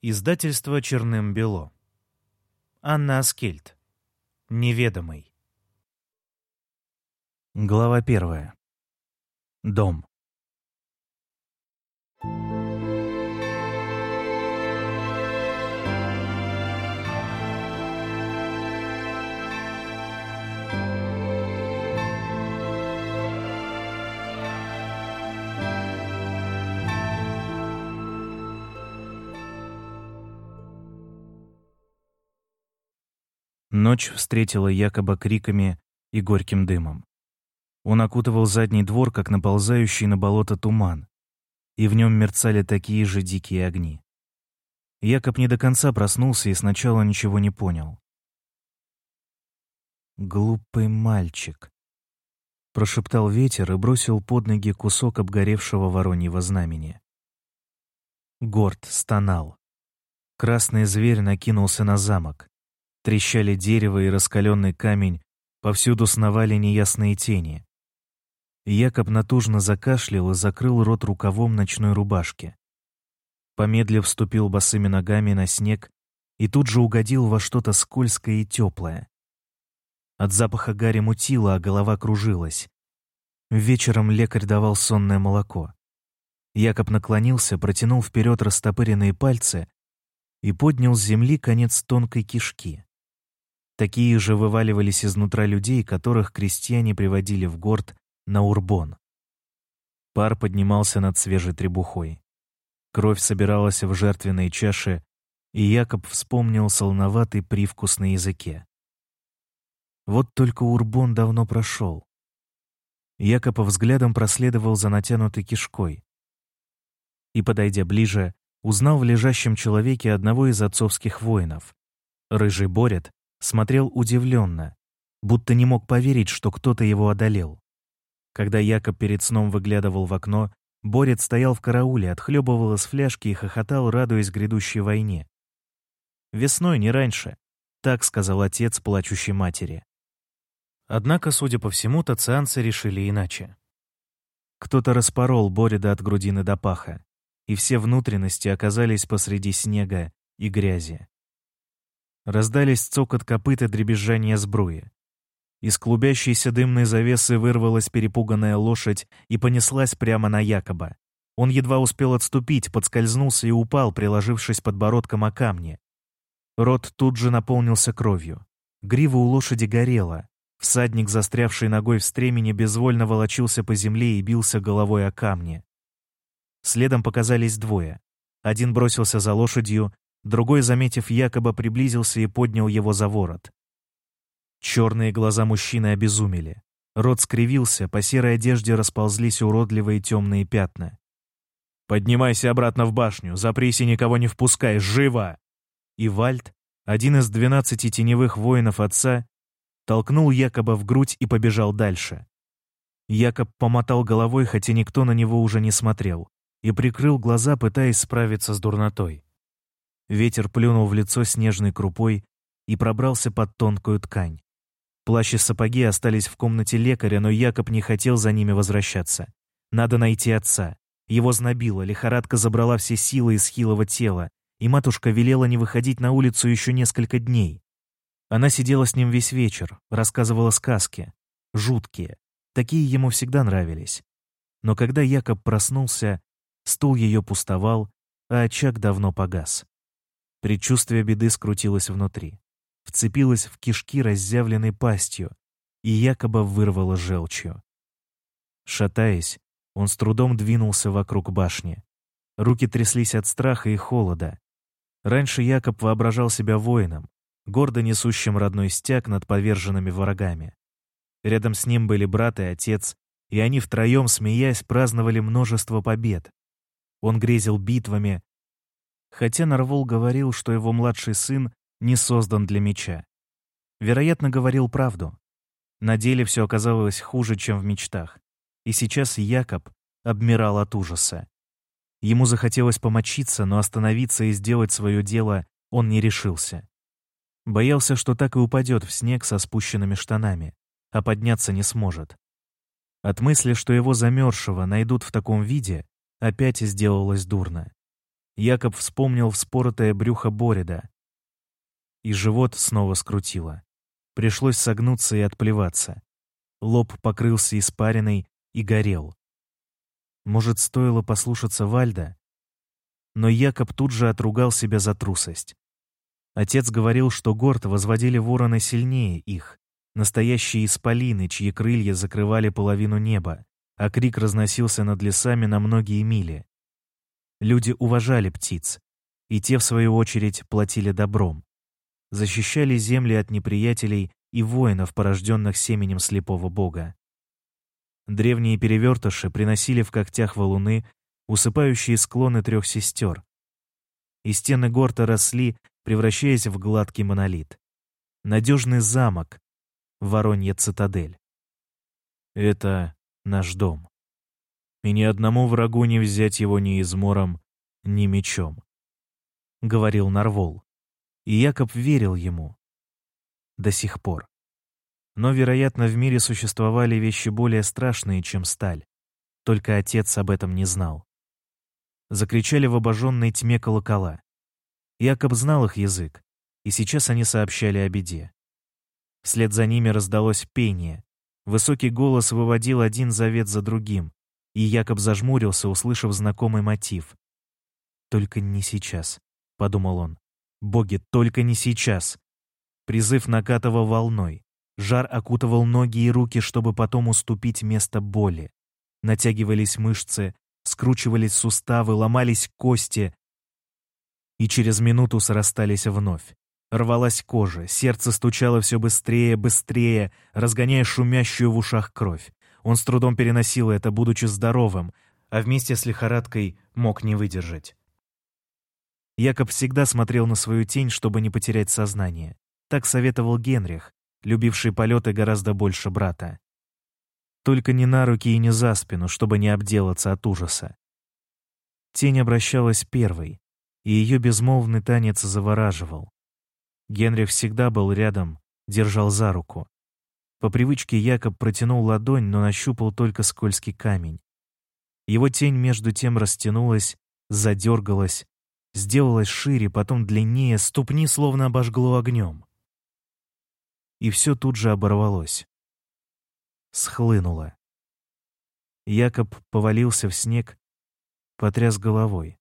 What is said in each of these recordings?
Издательство «Черным-бело». Анна Аскельд. Неведомый. Глава первая. Дом. Ночь встретила якобы криками и горьким дымом. Он окутывал задний двор, как наползающий на болото туман, и в нем мерцали такие же дикие огни. Якоб не до конца проснулся и сначала ничего не понял. «Глупый мальчик», — прошептал ветер и бросил под ноги кусок обгоревшего вороньего знамени. Горд стонал. Красный зверь накинулся на замок. Трещали дерево и раскаленный камень, повсюду сновали неясные тени. Якоб натужно закашлял и закрыл рот рукавом ночной рубашки. Помедлив вступил босыми ногами на снег и тут же угодил во что-то скользкое и теплое. От запаха гари мутило, а голова кружилась. Вечером лекарь давал сонное молоко. Якоб наклонился, протянул вперед растопыренные пальцы и поднял с земли конец тонкой кишки. Такие же вываливались изнутра людей, которых крестьяне приводили в город на Урбон. Пар поднимался над свежей требухой. Кровь собиралась в жертвенной чаше, и Якоб вспомнил солоноватый привкус на языке. Вот только Урбон давно прошел. Якоб взглядом проследовал за натянутой кишкой и, подойдя ближе, узнал в лежащем человеке одного из отцовских воинов. Рыжий Борет смотрел удивленно, будто не мог поверить, что кто-то его одолел. Когда Якоб перед сном выглядывал в окно, Борец стоял в карауле, отхлебывал из фляжки и хохотал, радуясь грядущей войне. «Весной, не раньше», — так сказал отец плачущей матери. Однако, судя по всему, тацианцы решили иначе. Кто-то распорол Борида от грудины до паха, и все внутренности оказались посреди снега и грязи. Раздались цокот копыт и дребезжание сбруи. Из клубящейся дымной завесы вырвалась перепуганная лошадь и понеслась прямо на Якоба. Он едва успел отступить, подскользнулся и упал, приложившись подбородком о камни. Рот тут же наполнился кровью. Грива у лошади горела. Всадник, застрявший ногой в стремени, безвольно волочился по земле и бился головой о камни. Следом показались двое. Один бросился за лошадью, Другой, заметив Якоба, приблизился и поднял его за ворот. Черные глаза мужчины обезумели. Рот скривился, по серой одежде расползлись уродливые темные пятна. «Поднимайся обратно в башню, запрись и никого не впускай, живо!» И Вальд, один из двенадцати теневых воинов отца, толкнул Якоба в грудь и побежал дальше. Якоб помотал головой, хотя никто на него уже не смотрел, и прикрыл глаза, пытаясь справиться с дурнотой. Ветер плюнул в лицо снежной крупой и пробрался под тонкую ткань. Плащ и сапоги остались в комнате лекаря, но Якоб не хотел за ними возвращаться. Надо найти отца. Его знобило, лихорадка забрала все силы из хилого тела, и матушка велела не выходить на улицу еще несколько дней. Она сидела с ним весь вечер, рассказывала сказки. Жуткие. Такие ему всегда нравились. Но когда Якоб проснулся, стул ее пустовал, а очаг давно погас. Предчувствие беды скрутилось внутри, вцепилось в кишки разъявленной пастью и якобы вырвало желчью. Шатаясь, он с трудом двинулся вокруг башни. Руки тряслись от страха и холода. Раньше Якоб воображал себя воином, гордо несущим родной стяг над поверженными врагами. Рядом с ним были брат и отец, и они втроем, смеясь, праздновали множество побед. Он грезил битвами, хотя Нарвол говорил, что его младший сын не создан для меча. Вероятно, говорил правду. На деле все оказалось хуже, чем в мечтах. И сейчас Якоб обмирал от ужаса. Ему захотелось помочиться, но остановиться и сделать свое дело он не решился. Боялся, что так и упадет в снег со спущенными штанами, а подняться не сможет. От мысли, что его замерзшего найдут в таком виде, опять сделалось дурно. Якоб вспомнил вспоротое брюхо Борида. И живот снова скрутило. Пришлось согнуться и отплеваться. Лоб покрылся испариной и горел. Может, стоило послушаться Вальда? Но Якоб тут же отругал себя за трусость. Отец говорил, что горд возводили ворона сильнее их, настоящие исполины, чьи крылья закрывали половину неба, а крик разносился над лесами на многие мили. Люди уважали птиц, и те, в свою очередь, платили добром. Защищали земли от неприятелей и воинов, порожденных семенем слепого бога. Древние перевертыши приносили в когтях валуны, усыпающие склоны трех сестер. И стены горта росли, превращаясь в гладкий монолит. Надежный замок, воронья цитадель. Это наш дом. И ни одному врагу не взять его ни измором, ни мечом. Говорил Нарвол. И Якоб верил ему. До сих пор. Но, вероятно, в мире существовали вещи более страшные, чем сталь. Только отец об этом не знал. Закричали в обожженной тьме колокола. Якоб знал их язык, и сейчас они сообщали о беде. Вслед за ними раздалось пение. Высокий голос выводил один завет за другим, и Якоб зажмурился, услышав знакомый мотив. «Только не сейчас», — подумал он. «Боги, только не сейчас!» Призыв накатывал волной. Жар окутывал ноги и руки, чтобы потом уступить место боли. Натягивались мышцы, скручивались суставы, ломались кости. И через минуту срастались вновь. Рвалась кожа, сердце стучало все быстрее, быстрее, разгоняя шумящую в ушах кровь. Он с трудом переносил это, будучи здоровым, а вместе с лихорадкой мог не выдержать. Якоб всегда смотрел на свою тень, чтобы не потерять сознание. Так советовал Генрих, любивший полеты гораздо больше брата. Только не на руки и не за спину, чтобы не обделаться от ужаса. Тень обращалась первой, и ее безмолвный танец завораживал. Генрих всегда был рядом, держал за руку. По привычке Якоб протянул ладонь, но нащупал только скользкий камень. Его тень между тем растянулась, задергалась, сделалась шире, потом длиннее, ступни словно обожгло огнем и все тут же оборвалось. Схлынуло. Якоб повалился в снег, потряс головой.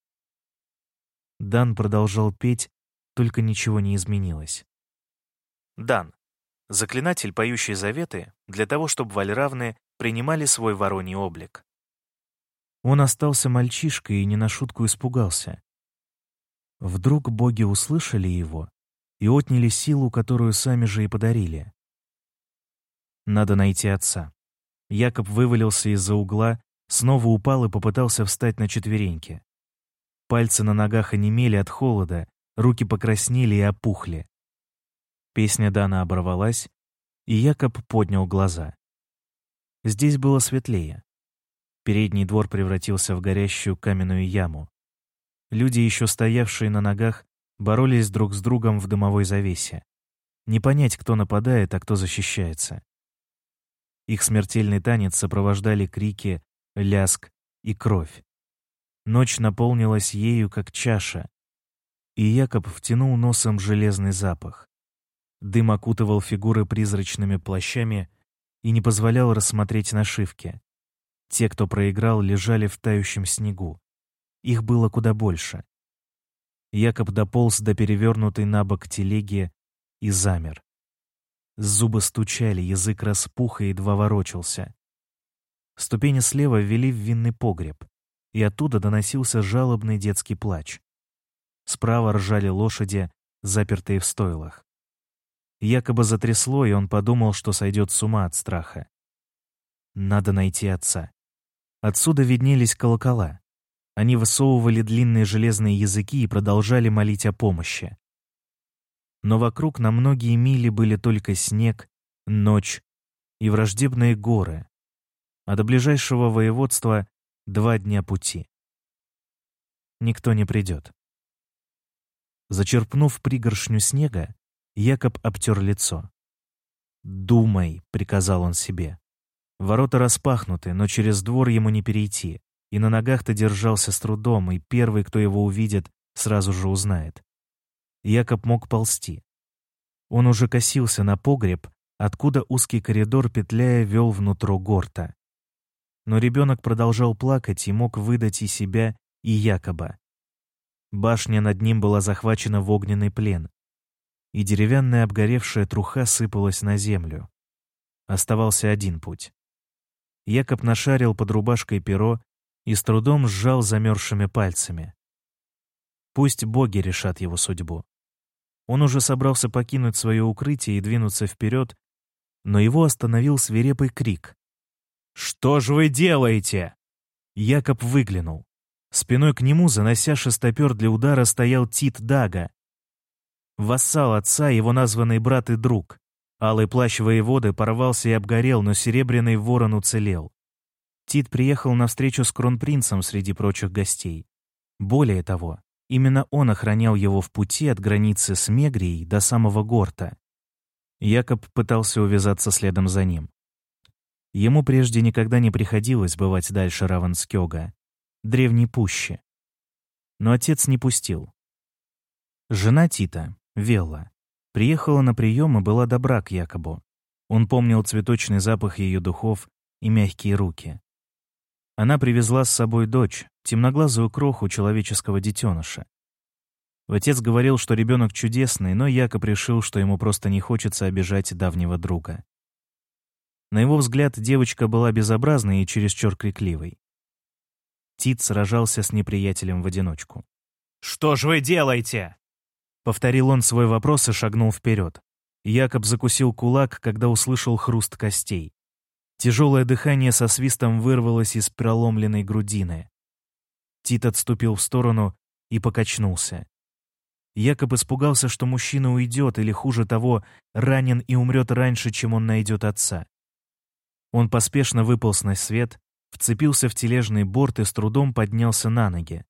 Дан продолжал петь, только ничего не изменилось. Дан. Заклинатель, поющий заветы, для того, чтобы вальравны принимали свой вороний облик. Он остался мальчишкой и не на шутку испугался. Вдруг боги услышали его и отняли силу, которую сами же и подарили. Надо найти отца. Якоб вывалился из-за угла, снова упал и попытался встать на четвереньки. Пальцы на ногах онемели от холода, руки покраснели и опухли. Песня Дана оборвалась, и Якоб поднял глаза. Здесь было светлее. Передний двор превратился в горящую каменную яму. Люди, еще стоявшие на ногах, боролись друг с другом в дымовой завесе. Не понять, кто нападает, а кто защищается. Их смертельный танец сопровождали крики, ляск и кровь. Ночь наполнилась ею, как чаша, и Якоб втянул носом железный запах. Дым окутывал фигуры призрачными плащами и не позволял рассмотреть нашивки. Те, кто проиграл, лежали в тающем снегу. Их было куда больше. Якоб дополз до перевернутой на бок телеги и замер. Зубы стучали, язык распух и едва ворочался. Ступени слева вели в винный погреб, и оттуда доносился жалобный детский плач. Справа ржали лошади, запертые в стойлах. Якобы затрясло, и он подумал, что сойдет с ума от страха. Надо найти отца. Отсюда виднелись колокола. Они высовывали длинные железные языки и продолжали молить о помощи. Но вокруг на многие мили были только снег, ночь и враждебные горы, а до ближайшего воеводства два дня пути. Никто не придет. Зачерпнув пригоршню снега, Якоб обтер лицо. «Думай», — приказал он себе. Ворота распахнуты, но через двор ему не перейти. и на ногах-то держался с трудом, и первый, кто его увидит, сразу же узнает. Якоб мог ползти. Он уже косился на погреб, откуда узкий коридор, петляя, вел внутрь горта. Но ребенок продолжал плакать и мог выдать и себя, и Якоба. Башня над ним была захвачена в огненный плен, и деревянная обгоревшая труха сыпалась на землю. Оставался один путь. Якоб нашарил под рубашкой перо и с трудом сжал замерзшими пальцами. Пусть боги решат его судьбу. Он уже собрался покинуть свое укрытие и двинуться вперед, но его остановил свирепый крик. «Что же вы делаете?» Якоб выглянул. Спиной к нему, занося шестопер для удара, стоял Тит Дага. Вассал отца, его названный брат и друг. Алый плащ воеводы порвался и обгорел, но серебряный ворон уцелел. Тит приехал на встречу с кронпринцем среди прочих гостей. Более того, Именно он охранял его в пути от границы с Мегрией до самого Горта. Якоб пытался увязаться следом за ним. Ему прежде никогда не приходилось бывать дальше Раванскёга, древней пущи. Но отец не пустил. Жена Тита, Велла, приехала на прием и была добра к Якобу. Он помнил цветочный запах ее духов и мягкие руки. Она привезла с собой дочь, темноглазую кроху человеческого детеныша. Отец говорил, что ребенок чудесный, но Якоб решил, что ему просто не хочется обижать давнего друга. На его взгляд, девочка была безобразной и чересчур крикливой. Тит сражался с неприятелем в одиночку. «Что ж вы делаете?» Повторил он свой вопрос и шагнул вперед. Якоб закусил кулак, когда услышал хруст костей. Тяжелое дыхание со свистом вырвалось из проломленной грудины. Тит отступил в сторону и покачнулся. Якоб испугался, что мужчина уйдет или, хуже того, ранен и умрет раньше, чем он найдет отца. Он поспешно выполз на свет, вцепился в тележный борт и с трудом поднялся на ноги.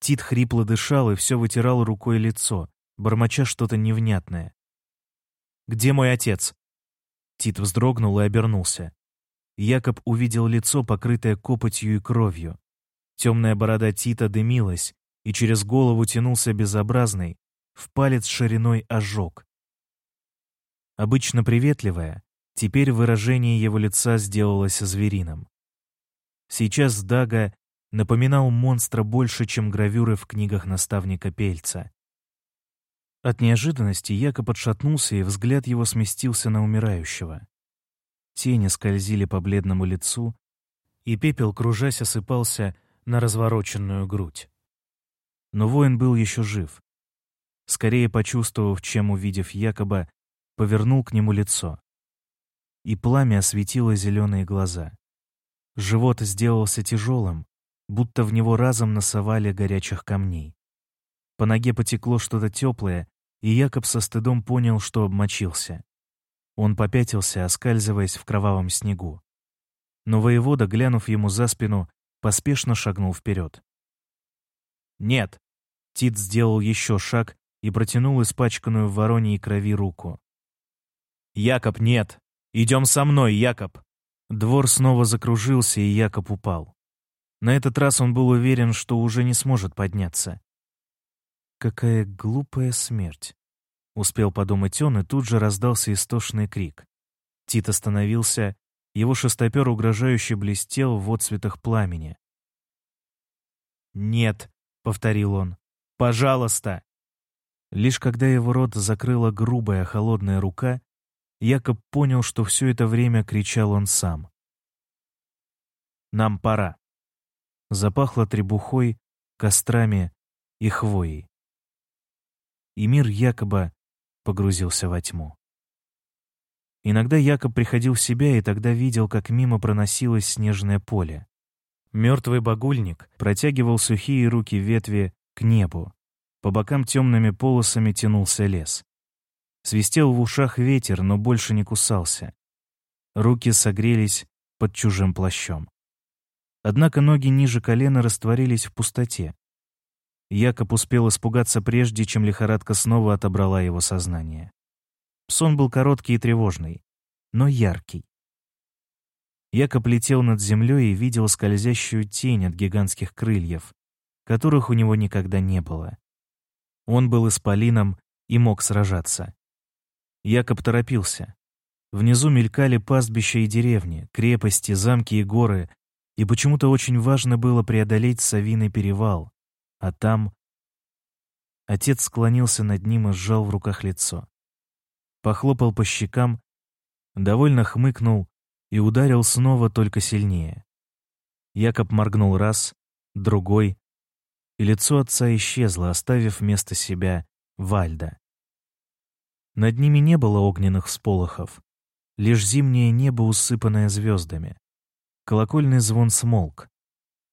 Тит хрипло дышал и все вытирал рукой лицо, бормоча что-то невнятное. «Где мой отец?» Тит вздрогнул и обернулся. Якоб увидел лицо, покрытое копотью и кровью. Темная борода Тита дымилась, и через голову тянулся безобразный, в палец шириной ожог. Обычно приветливая, теперь выражение его лица сделалось звериным. Сейчас Дага напоминал монстра больше, чем гравюры в книгах наставника Пельца. От неожиданности Якоб отшатнулся, и взгляд его сместился на умирающего. Тени скользили по бледному лицу, и пепел, кружась, осыпался на развороченную грудь. Но воин был еще жив. Скорее почувствовав, чем увидев Якоба, повернул к нему лицо. И пламя осветило зеленые глаза. Живот сделался тяжелым, будто в него разом насовали горячих камней. По ноге потекло что-то теплое, и Якоб со стыдом понял, что обмочился. Он попятился, оскальзываясь в кровавом снегу. Но воевода, глянув ему за спину, поспешно шагнул вперед. «Нет!» Тит сделал еще шаг и протянул испачканную в вороньей крови руку. «Якоб, нет! Идем со мной, Якоб!» Двор снова закружился, и Якоб упал. На этот раз он был уверен, что уже не сможет подняться. «Какая глупая смерть!» — успел подумать он, и тут же раздался истошный крик. Тит остановился его шестопер угрожающе блестел в отцветах пламени. «Нет», — повторил он, — «пожалуйста». Лишь когда его рот закрыла грубая холодная рука, Якоб понял, что все это время кричал он сам. «Нам пора». Запахло требухой, кострами и хвоей. И мир Якоба погрузился во тьму. Иногда Якоб приходил в себя и тогда видел, как мимо проносилось снежное поле. Мертвый багульник протягивал сухие руки ветви к небу. По бокам темными полосами тянулся лес. Свистел в ушах ветер, но больше не кусался. Руки согрелись под чужим плащом. Однако ноги ниже колена растворились в пустоте. Якоб успел испугаться прежде, чем лихорадка снова отобрала его сознание. Сон был короткий и тревожный, но яркий. Якоб летел над землей и видел скользящую тень от гигантских крыльев, которых у него никогда не было. Он был исполином и мог сражаться. Якоб торопился. Внизу мелькали пастбища и деревни, крепости, замки и горы, и почему-то очень важно было преодолеть Савиный перевал, а там... Отец склонился над ним и сжал в руках лицо. Похлопал по щекам, довольно хмыкнул и ударил снова только сильнее. Якоб моргнул раз, другой, и лицо отца исчезло, оставив вместо себя Вальда. Над ними не было огненных всполохов, лишь зимнее небо, усыпанное звездами. Колокольный звон смолк.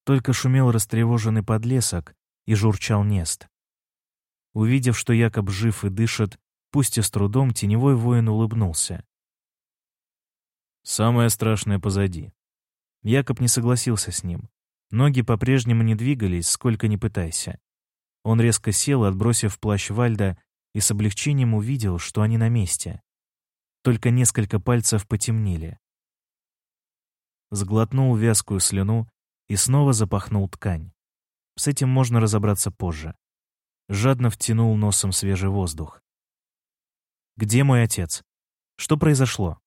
Только шумел растревоженный подлесок и журчал нест. Увидев, что Якоб жив и дышит, пусть и с трудом, теневой воин улыбнулся. Самое страшное позади. Якоб не согласился с ним. Ноги по-прежнему не двигались, сколько ни пытайся. Он резко сел, отбросив плащ Вальда, и с облегчением увидел, что они на месте. Только несколько пальцев потемнели. Сглотнул вязкую слюну и снова запахнул ткань. С этим можно разобраться позже. Жадно втянул носом свежий воздух. «Где мой отец? Что произошло?»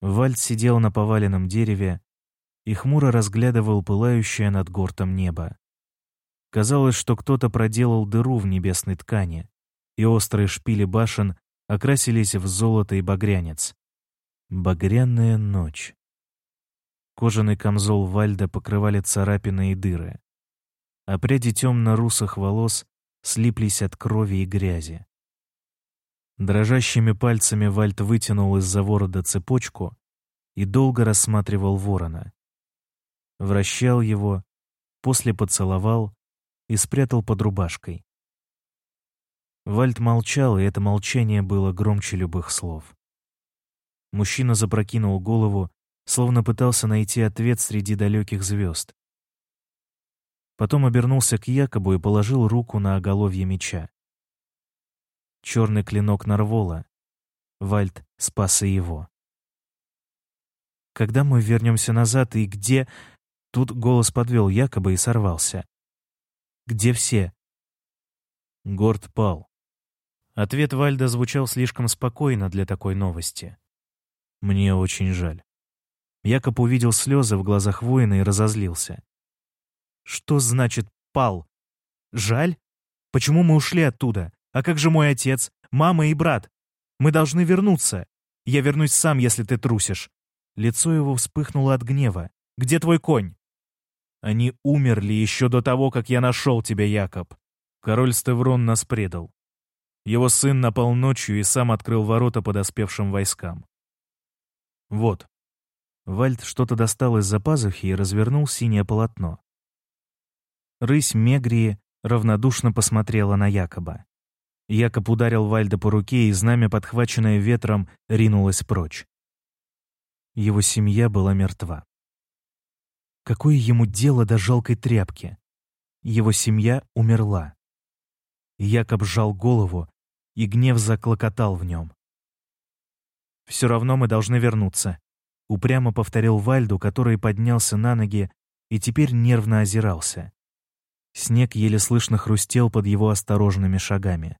Вальд сидел на поваленном дереве и хмуро разглядывал пылающее над гортом небо. Казалось, что кто-то проделал дыру в небесной ткани, и острые шпили башен окрасились в золото и багрянец. Багряная ночь. Кожаный камзол Вальда покрывали царапины и дыры, а пряди темно-русых волос слиплись от крови и грязи. Дрожащими пальцами Вальт вытянул из-за ворота цепочку и долго рассматривал ворона. Вращал его, после поцеловал и спрятал под рубашкой. Вальт молчал, и это молчание было громче любых слов. Мужчина запрокинул голову, словно пытался найти ответ среди далеких звезд. Потом обернулся к Якобу и положил руку на оголовье меча черный клинок Нарвола. Вальд спас и его. Когда мы вернемся назад и где... Тут голос подвел якобы и сорвался. Где все? Горд пал. Ответ Вальда звучал слишком спокойно для такой новости. Мне очень жаль. Якоб увидел слезы в глазах воина и разозлился. Что значит «пал»? Жаль? Почему мы ушли оттуда? А как же мой отец, мама и брат? Мы должны вернуться. Я вернусь сам, если ты трусишь». Лицо его вспыхнуло от гнева. «Где твой конь?» «Они умерли еще до того, как я нашел тебя, Якоб. Король Стеврон нас предал. Его сын напал ночью и сам открыл ворота подоспевшим войскам. Вот». Вальд что-то достал из-за пазухи и развернул синее полотно. Рысь Мегрии равнодушно посмотрела на Якоба. Якоб ударил Вальда по руке, и знамя, подхваченное ветром, ринулось прочь. Его семья была мертва. Какое ему дело до жалкой тряпки? Его семья умерла. Якоб сжал голову, и гнев заклокотал в нем. «Все равно мы должны вернуться», — упрямо повторил Вальду, который поднялся на ноги и теперь нервно озирался. Снег еле слышно хрустел под его осторожными шагами.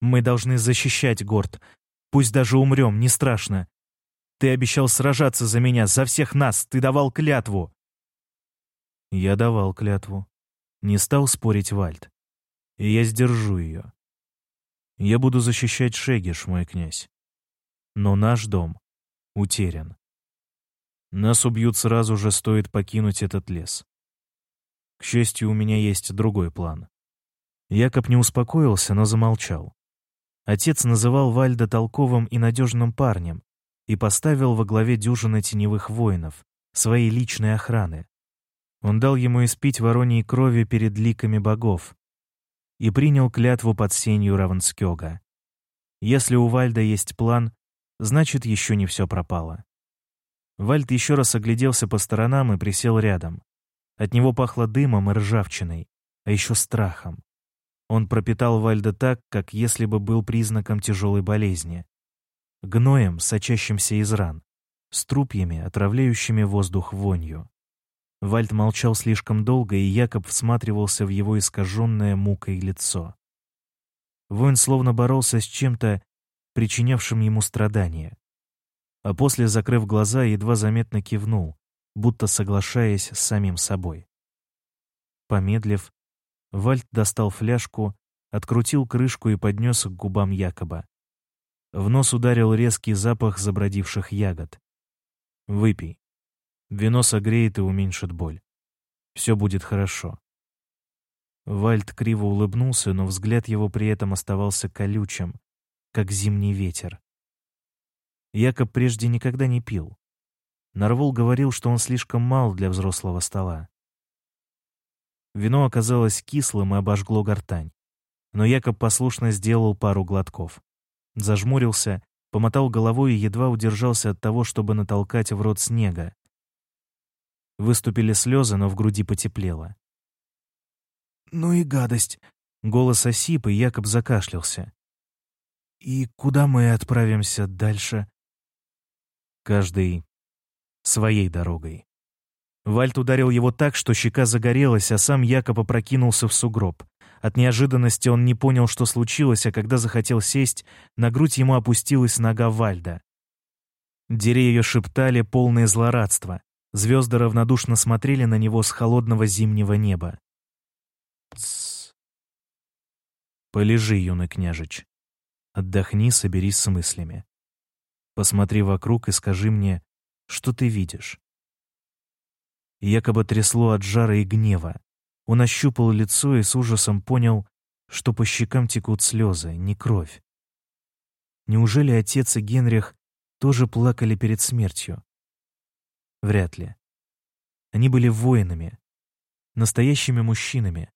Мы должны защищать Горд. Пусть даже умрем, не страшно. Ты обещал сражаться за меня, за всех нас. Ты давал клятву. Я давал клятву. Не стал спорить Вальд. И я сдержу ее. Я буду защищать Шегиш, мой князь. Но наш дом утерян. Нас убьют сразу же, стоит покинуть этот лес. К счастью, у меня есть другой план. Якоб не успокоился, но замолчал. Отец называл Вальда толковым и надежным парнем и поставил во главе дюжины теневых воинов, своей личной охраны. Он дал ему испить вороньей крови перед ликами богов и принял клятву под сенью Равенскёга. Если у Вальда есть план, значит, еще не все пропало. Вальд еще раз огляделся по сторонам и присел рядом. От него пахло дымом и ржавчиной, а еще страхом. Он пропитал Вальда так, как если бы был признаком тяжелой болезни. Гноем, сочащимся из ран. с трупьями, отравляющими воздух вонью. Вальд молчал слишком долго, и Якоб всматривался в его искаженное мукой лицо. Воин словно боролся с чем-то, причинявшим ему страдания. А после, закрыв глаза, едва заметно кивнул, будто соглашаясь с самим собой. Помедлив, Вальд достал фляжку, открутил крышку и поднес к губам Якоба. В нос ударил резкий запах забродивших ягод. «Выпей. Вино согреет и уменьшит боль. Все будет хорошо». Вальд криво улыбнулся, но взгляд его при этом оставался колючим, как зимний ветер. Якоб прежде никогда не пил. Нарвол говорил, что он слишком мал для взрослого стола. Вино оказалось кислым и обожгло гортань. Но Якоб послушно сделал пару глотков. Зажмурился, помотал головой и едва удержался от того, чтобы натолкать в рот снега. Выступили слезы, но в груди потеплело. «Ну и гадость!» — голос осип, и Якоб закашлялся. «И куда мы отправимся дальше?» «Каждый своей дорогой». Вальт ударил его так, что щека загорелась, а сам Якоб опрокинулся в сугроб. От неожиданности он не понял, что случилось, а когда захотел сесть, на грудь ему опустилась нога Вальда. Деревья шептали полное злорадство. Звезды равнодушно смотрели на него с холодного зимнего неба. Тссс. Полежи, юный княжич. Отдохни, соберись с мыслями. Посмотри вокруг и скажи мне, что ты видишь. Якобы трясло от жара и гнева. Он ощупал лицо и с ужасом понял, что по щекам текут слезы, не кровь. Неужели отец и Генрих тоже плакали перед смертью? Вряд ли. Они были воинами, настоящими мужчинами.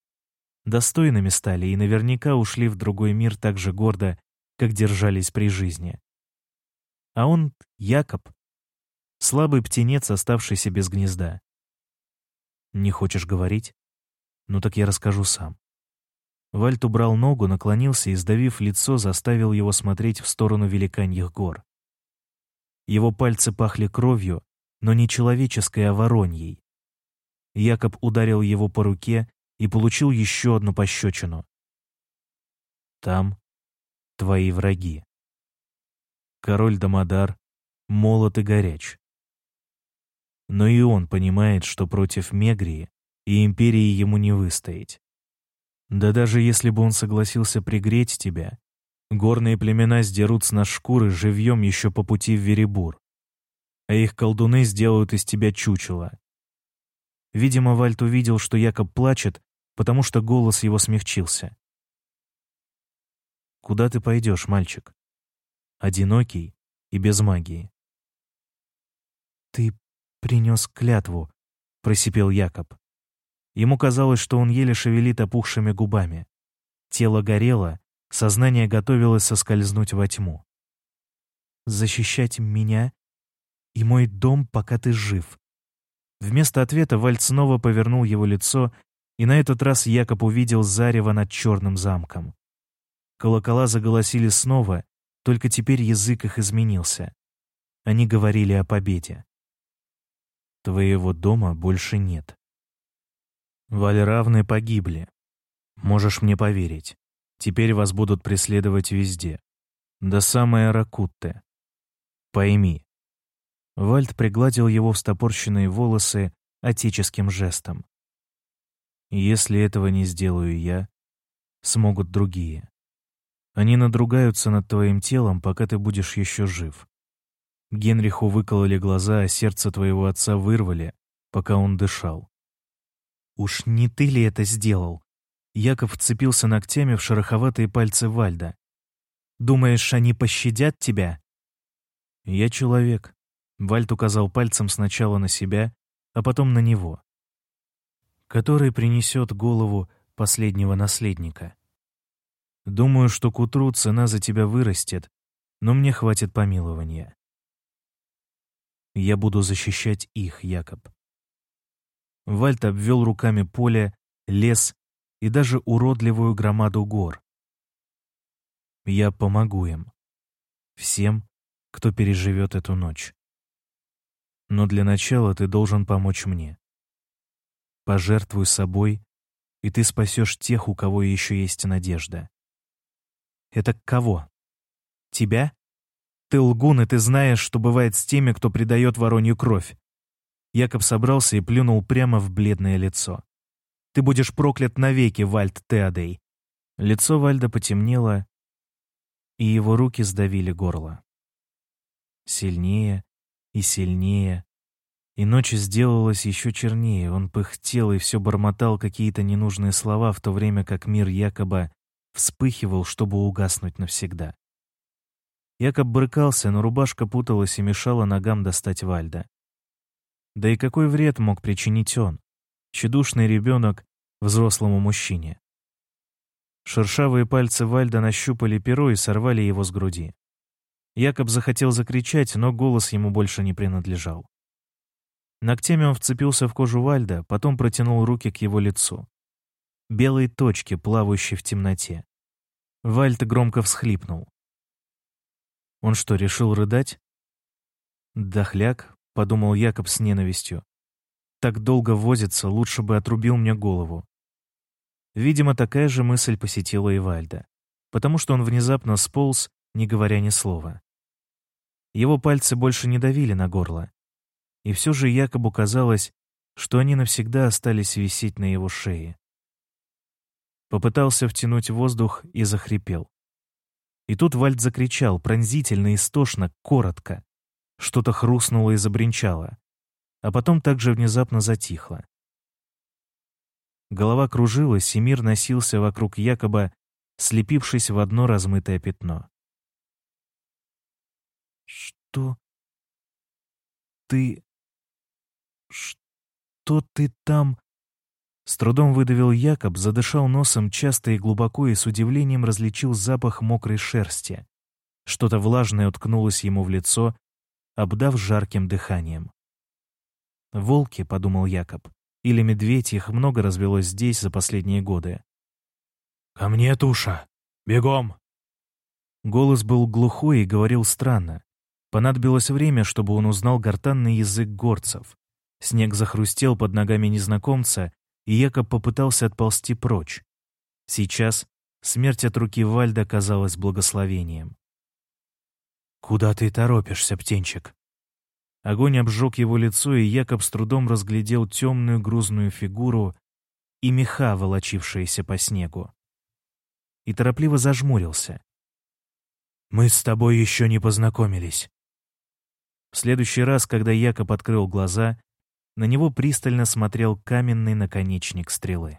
Достойными стали и наверняка ушли в другой мир так же гордо, как держались при жизни. А он, Якоб, слабый птенец, оставшийся без гнезда. Не хочешь говорить? Ну так я расскажу сам. Вальт убрал ногу, наклонился и, сдавив лицо, заставил его смотреть в сторону великаньих гор. Его пальцы пахли кровью, но не человеческой, а вороньей. Якоб ударил его по руке и получил еще одну пощечину. Там твои враги. Король Дамодар молод и горяч. Но и он понимает, что против Мегрии и Империи ему не выстоять. Да даже если бы он согласился пригреть тебя, горные племена сдерут с нас шкуры живьем еще по пути в Веребур, а их колдуны сделают из тебя чучело. Видимо, Вальт увидел, что Якоб плачет, потому что голос его смягчился. «Куда ты пойдешь, мальчик? Одинокий и без магии». «Ты принес клятву», — просипел Якоб. Ему казалось, что он еле шевелит опухшими губами. Тело горело, сознание готовилось соскользнуть во тьму. «Защищать меня и мой дом, пока ты жив». Вместо ответа Вальд снова повернул его лицо, и на этот раз Якоб увидел зарево над черным замком. Колокола заголосили снова, только теперь язык их изменился. Они говорили о победе. Твоего дома больше нет. Вальравны погибли. Можешь мне поверить. Теперь вас будут преследовать везде. До самой Аракутты. Пойми. Вальд пригладил его встопорщенные волосы отеческим жестом. Если этого не сделаю я, смогут другие. Они надругаются над твоим телом, пока ты будешь еще жив. Генриху выкололи глаза, а сердце твоего отца вырвали, пока он дышал. «Уж не ты ли это сделал?» Яков вцепился ногтями в шероховатые пальцы Вальда. «Думаешь, они пощадят тебя?» «Я человек», — Вальд указал пальцем сначала на себя, а потом на него, который принесет голову последнего наследника. «Думаю, что к утру цена за тебя вырастет, но мне хватит помилования. Я буду защищать их, Якоб. Вальт обвел руками поле, лес и даже уродливую громаду гор. Я помогу им. Всем, кто переживет эту ночь. Но для начала ты должен помочь мне. Пожертвуй собой, и ты спасешь тех, у кого еще есть надежда. Это кого? Тебя? Ты лгун, и ты знаешь, что бывает с теми, кто предает воронью кровь. Якоб собрался и плюнул прямо в бледное лицо. Ты будешь проклят навеки, Вальд Теодей. Лицо Вальда потемнело, и его руки сдавили горло. Сильнее и сильнее, и ночь сделалась еще чернее. Он пыхтел и все бормотал какие-то ненужные слова, в то время как мир якобы вспыхивал, чтобы угаснуть навсегда. Якоб брыкался, но рубашка путалась и мешала ногам достать Вальда. Да и какой вред мог причинить он, тщедушный ребенок, взрослому мужчине? Шершавые пальцы Вальда нащупали перо и сорвали его с груди. Якоб захотел закричать, но голос ему больше не принадлежал. Ногтями он вцепился в кожу Вальда, потом протянул руки к его лицу. Белые точки, плавающие в темноте. Вальд громко всхлипнул. Он что, решил рыдать? «Дохляк», — подумал Якоб с ненавистью. «Так долго возится, лучше бы отрубил мне голову». Видимо, такая же мысль посетила и Вальда, потому что он внезапно сполз, не говоря ни слова. Его пальцы больше не давили на горло, и все же Якобу казалось, что они навсегда остались висеть на его шее. Попытался втянуть воздух и захрипел. И тут Вальд закричал, пронзительно, истошно, коротко. Что-то хрустнуло и забринчало, а потом также внезапно затихло. Голова кружилась, и мир носился вокруг якобы, слепившись в одно размытое пятно. «Что ты «Что ты там?» С трудом выдавил Якоб, задышал носом часто и глубоко и с удивлением различил запах мокрой шерсти. Что-то влажное уткнулось ему в лицо, обдав жарким дыханием. «Волки», — подумал Якоб, — «или медведь, их много развелось здесь за последние годы». «Ко мне, туша! Бегом!» Голос был глухой и говорил странно. Понадобилось время, чтобы он узнал гортанный язык горцев. Снег захрустел под ногами незнакомца, и Якоб попытался отползти прочь. Сейчас смерть от руки Вальда казалась благословением. «Куда ты торопишься, птенчик?» Огонь обжег его лицо, и Якоб с трудом разглядел темную грузную фигуру и меха, волочившиеся по снегу. И торопливо зажмурился. «Мы с тобой еще не познакомились». В следующий раз, когда Якоб открыл глаза, на него пристально смотрел каменный наконечник стрелы.